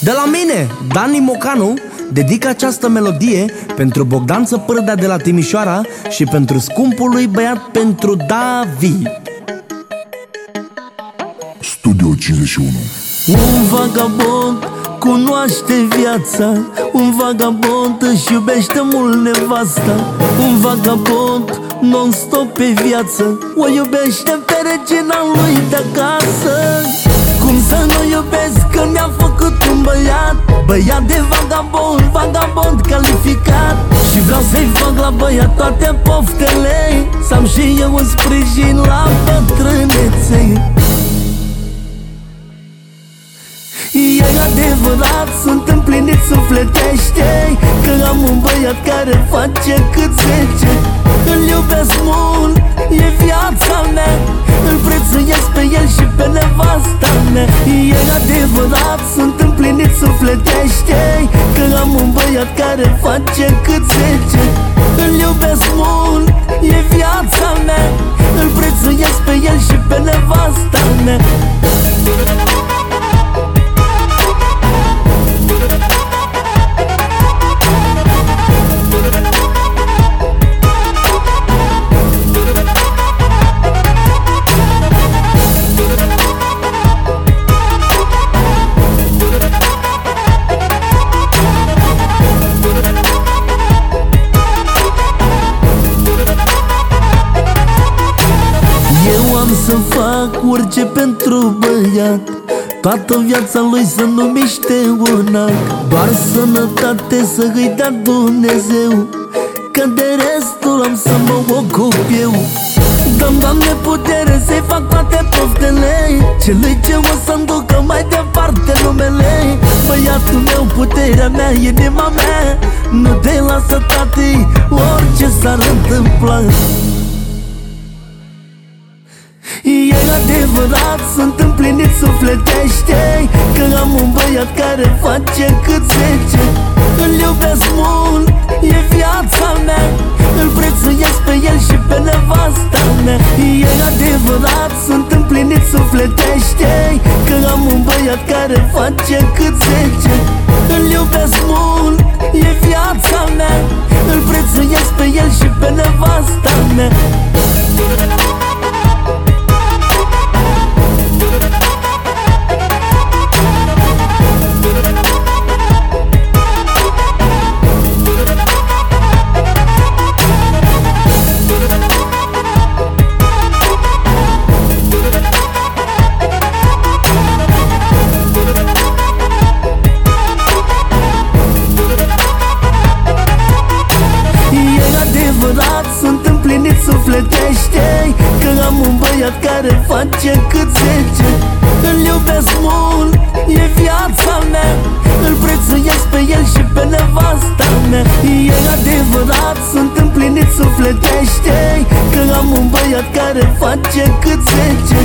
De la mine, Dani Mocanu, dedic această melodie pentru Bogdan Țăpârdea de la Timișoara și pentru scumpul lui băiat pentru Davi. Studio 51 Un vagabond cunoaște viața Un vagabond își iubește mult nevasta. Un vagabond non-stop pe viață O iubește pe regina lui de acasă băiat Băiat de vagabond, vagabond calificat. Și vreau să-i fac la băiat toate poftele Să am și eu un sprijin la bătrânețe. E adevărat, sunt împlinit sufletește Că am un băiat care face cât zece. Îl iubesc mult, e viața mea Îl prețuiesc pe el și pe nevasta mea. E adevărat, sunt împlinit sufletește Că am un băiat care face cât zece Îl iubesc mult, e fac orice pentru băiat. Toată viața lui să nu miște un act. Doar sănătate să îi dea Dumnezeu Că de restul am să mă ocup eu. Dăm, Doamne, putere să-i fac toate poftele. Celui ce o să-mi ducă mai departe numele. Băiatul meu, puterea mea, inima mea Nu te lasă, tati, orice s-ar întâmpla adevărat, sunt împlinit sufletește. Că am un băiat care face cât zece. Îl iubesc mult, e viața mea. Îl prețuiesc pe el și pe nevasta mea. E adevărat, sunt împlinit sufletește. Că am un băiat care face cât zece. Îl iubesc mult, e viața mea. Îl prețuiesc pe el și pe nevasta mea sufletește Că am un băiat care face cât zece Îl iubesc mult, e viața mea. Îl prețuiesc pe el și pe nevasta mea. E adevărat, sunt împlinit sufletește. Că am un băiat care face cât zece